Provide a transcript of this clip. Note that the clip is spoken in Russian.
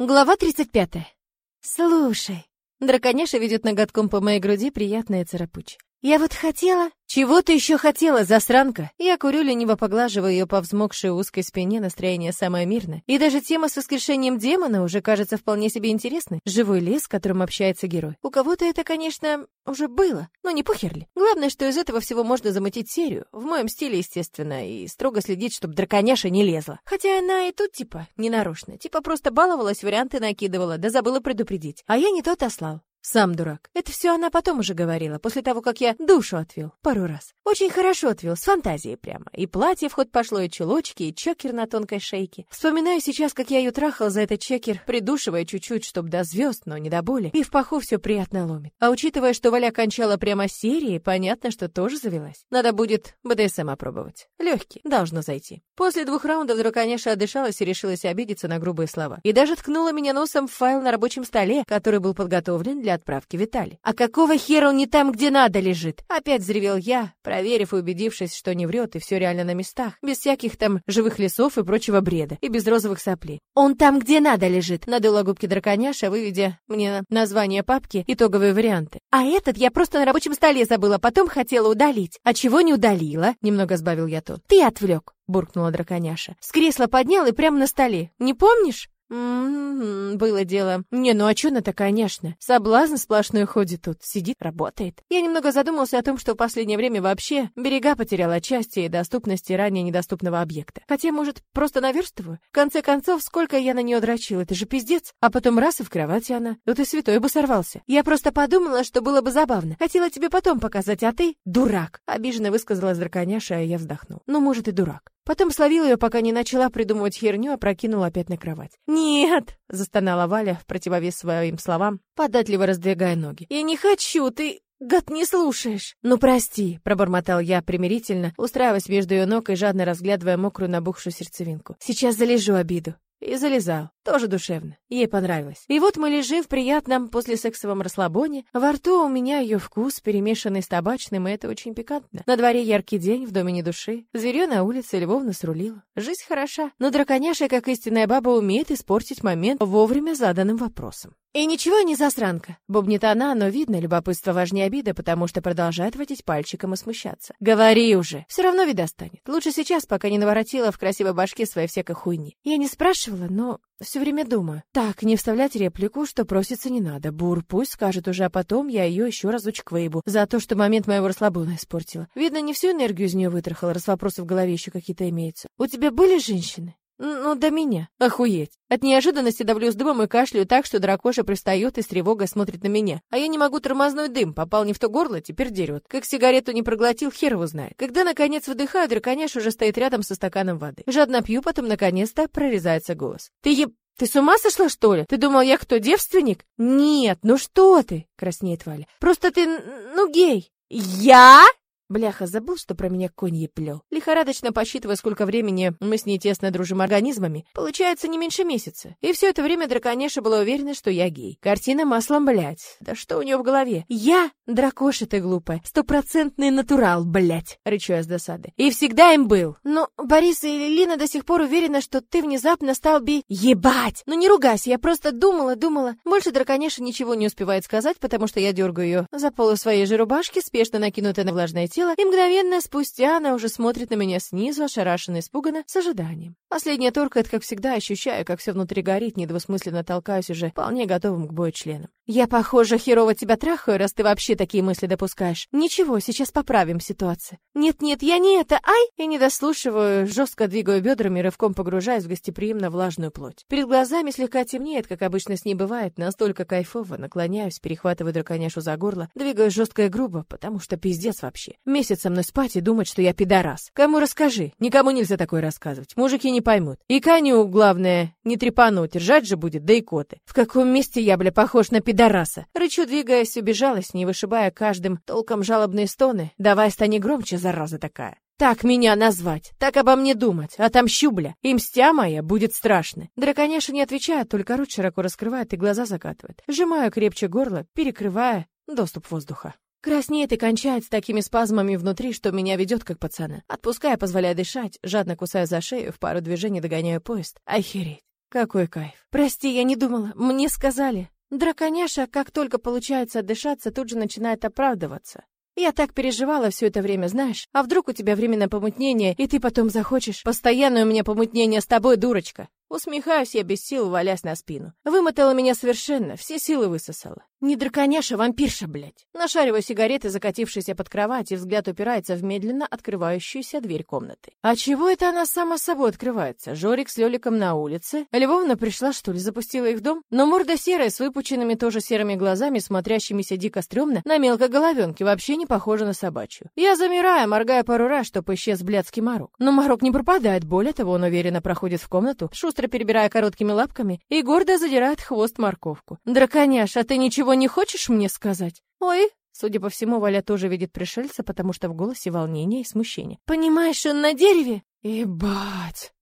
Глава 35. Слушай. Драконяша ведет ноготком по моей груди приятная царапуч. Я вот хотела... Чего ты еще хотела, засранка? Я курю, лениво поглаживаю ее по взмокшей узкой спине, настроение самое мирное. И даже тема с воскрешением демона уже кажется вполне себе интересной. Живой лес, с которым общается герой. У кого-то это, конечно, уже было, но не похерли. Главное, что из этого всего можно замутить серию. В моем стиле, естественно, и строго следить, чтобы драконяша не лезла. Хотя она и тут, типа, ненарочно. Типа просто баловалась, варианты накидывала, да забыла предупредить. А я не тот ослал. Сам дурак. Это все она потом уже говорила, после того, как я душу отвел. Пару раз. Очень хорошо отвел, с фантазией прямо. И платье в ход пошло, и чулочки, и чекер на тонкой шейке. Вспоминаю сейчас, как я ее трахал за этот чекер, придушивая чуть-чуть, чтоб до звезд, но не до боли. И в паху все приятно ломит. А учитывая, что Валя кончала прямо серией, понятно, что тоже завелась. Надо будет БДСМ опробовать. Легкий, должно зайти. После двух раундов драконяша отдышалась и решилась обидеться на грубые слова. И даже ткнула меня носом в файл на рабочем столе, который был подготовлен для отправки Витали. «А какого хера он не там, где надо лежит?» Опять взревел я, проверив и убедившись, что не врет, и все реально на местах, без всяких там живых лесов и прочего бреда, и без розовых соплей. «Он там, где надо лежит!» Надула губки драконяша, выведя мне название папки, итоговые варианты. «А этот я просто на рабочем столе забыла, потом хотела удалить. А чего не удалила?» Немного сбавил я тон. «Ты отвлек!» буркнула драконяша. С кресла поднял и прямо на столе. Не помнишь? М-м-м, было дело. Не, ну а чё на-то, конечно. Соблазн сплошной ходит тут, сидит, работает. Я немного задумался о том, что в последнее время вообще берега потеряла отчасти и доступности ранее недоступного объекта. Хотя, может, просто наверстываю? В конце концов, сколько я на неё дрочил, это же пиздец. А потом раз и в кровати она. Тут и святой бы сорвался. Я просто подумала, что было бы забавно. Хотела тебе потом показать, а ты — дурак. Обиженно высказалась драконяша, а я вздохнул. Ну, может, и дурак. Потом словил ее, пока не начала придумывать херню, а прокинул опять на кровать. «Нет!» — застонала Валя в противовес своим словам, податливо раздвигая ноги. «Я не хочу, ты...» «Гад, не слушаешь!» «Ну, прости», — пробормотал я примирительно, устраиваясь между ее ног и жадно разглядывая мокрую набухшую сердцевинку. «Сейчас залежу обиду». И залезал. Тоже душевно. Ей понравилось. И вот мы лежим в приятном послесексовом расслабоне. Во рту у меня ее вкус, перемешанный с табачным, и это очень пикантно. На дворе яркий день, в доме не души. Зверё на улице Львовна срулила. Жизнь хороша. Но драконяша, как истинная баба, умеет испортить момент вовремя заданным вопросом. «И ничего не засранка», — бубнит она, но видно, любопытство важнее обиды, потому что продолжает водить пальчиком и смущаться. «Говори уже! Все равно вида станет. Лучше сейчас, пока не наворотила в красивой башке своей всякой хуйни. Я не спрашивала, но все время думаю. Так, не вставлять реплику, что просится не надо. Бур пусть скажет уже, а потом я ее еще разочек выебу. За то, что момент моего расслабона испортила. Видно, не всю энергию из нее вытрахала, раз вопросы в голове еще какие-то имеются. У тебя были женщины? Ну, до меня. Охуеть. От неожиданности давлю с дымом и кашляю так, что дракоша пристает и с тревогой смотрит на меня. А я не могу тормозной дым, попал не в то горло, теперь дерет. Как сигарету не проглотил, хер его знает. Когда, наконец, выдыхаю, драконяш уже стоит рядом со стаканом воды. Жадно пью, потом, наконец-то, прорезается голос. Ты еб... Ты с ума сошла, что ли? Ты думал, я кто, девственник? Нет, ну что ты? Краснеет Валя. Просто ты, ну, гей. Я? Бляха, забыл, что про меня конь еплел. Лихорадочно посчитывая, сколько времени мы с ней тесно дружим организмами, получается не меньше месяца. И все это время драконяша была уверена, что я гей. Картина маслом, блядь. Да что у нее в голове? Я? Дракоша ты глупая. Стопроцентный натурал, блядь. Рычу я с досады. И всегда им был. Но Борис и Лина до сих пор уверены, что ты внезапно стал би... Ебать! Ну не ругайся, я просто думала, думала. Больше драконяша ничего не успевает сказать, потому что я дергаю ее за полу своей же рубашки, спешно накинутая на влажное тело, тело, и мгновенно спустя она уже смотрит на меня снизу, ошарашенно, испуганно, с ожиданием. Последняя торкает, как всегда, ощущаю, как все внутри горит, недвусмысленно толкаюсь уже, вполне готовым к бою членом. Я, похоже, херово тебя трахаю, раз ты вообще такие мысли допускаешь. Ничего, сейчас поправим ситуацию. Нет-нет, я не это, ай! И не дослушиваю, жестко двигаю бедрами, рывком погружаясь в гостеприимно влажную плоть. Перед глазами слегка темнеет, как обычно с ней бывает, настолько кайфово, наклоняюсь, перехватываю драконяшу за горло, двигаю жестко и грубо, потому что пиздец вообще. Месяц со мной спать и думать, что я пидорас. Кому расскажи? Никому нельзя такое рассказывать. Мужики не поймут. И Каню, главное, не трепануть, ржать же будет, да и коты. В каком месте я, бля, похож на пидораса? Рычу, двигаясь, убежалась, не вышибая каждым толком жалобные стоны. Давай стани громче, зараза такая. Так меня назвать, так обо мне думать, отомщу, бля, и мстя моя будет страшной. Драконяша не отвечает, только рот широко раскрывает и глаза закатывает. Сжимаю крепче горло, перекрывая доступ воздуха. Краснеет и кончает с такими спазмами внутри, что меня ведет как пацана. Отпуская, позволяя дышать, жадно кусая за шею, в пару движений догоняю поезд. Охереть. Какой кайф. Прости, я не думала. Мне сказали. Драконяша, как только получается отдышаться, тут же начинает оправдываться. Я так переживала все это время, знаешь? А вдруг у тебя временное помутнение, и ты потом захочешь? Постоянное у меня помутнение с тобой, дурочка. Усмехаюсь я без сил, валясь на спину. Вымотала меня совершенно, все силы высосала. Не драконяша, вампирша, блядь. Нашариваю сигареты, закатившиеся под кровать, и взгляд упирается в медленно открывающуюся дверь комнаты. А чего это она сама собой открывается? Жорик с Лёликом на улице? Львовна пришла, что ли, запустила их в дом? Но морда серая, с выпученными тоже серыми глазами, смотрящимися дико стрёмно, на мелкой головенке, вообще не похожа на собачью. Я замираю, моргая пару раз, чтобы исчез блядский морок. Но морок не пропадает, более того, он уверенно проходит в комнату, шустро перебирая короткими лапками, и гордо задирает хвост морковку. «Драконяш, а ты ничего не хочешь мне сказать?» «Ой, Судя по всему, Валя тоже видит пришельца, потому что в голосе волнение и смущение. «Понимаешь, он на дереве?» «Ебать!»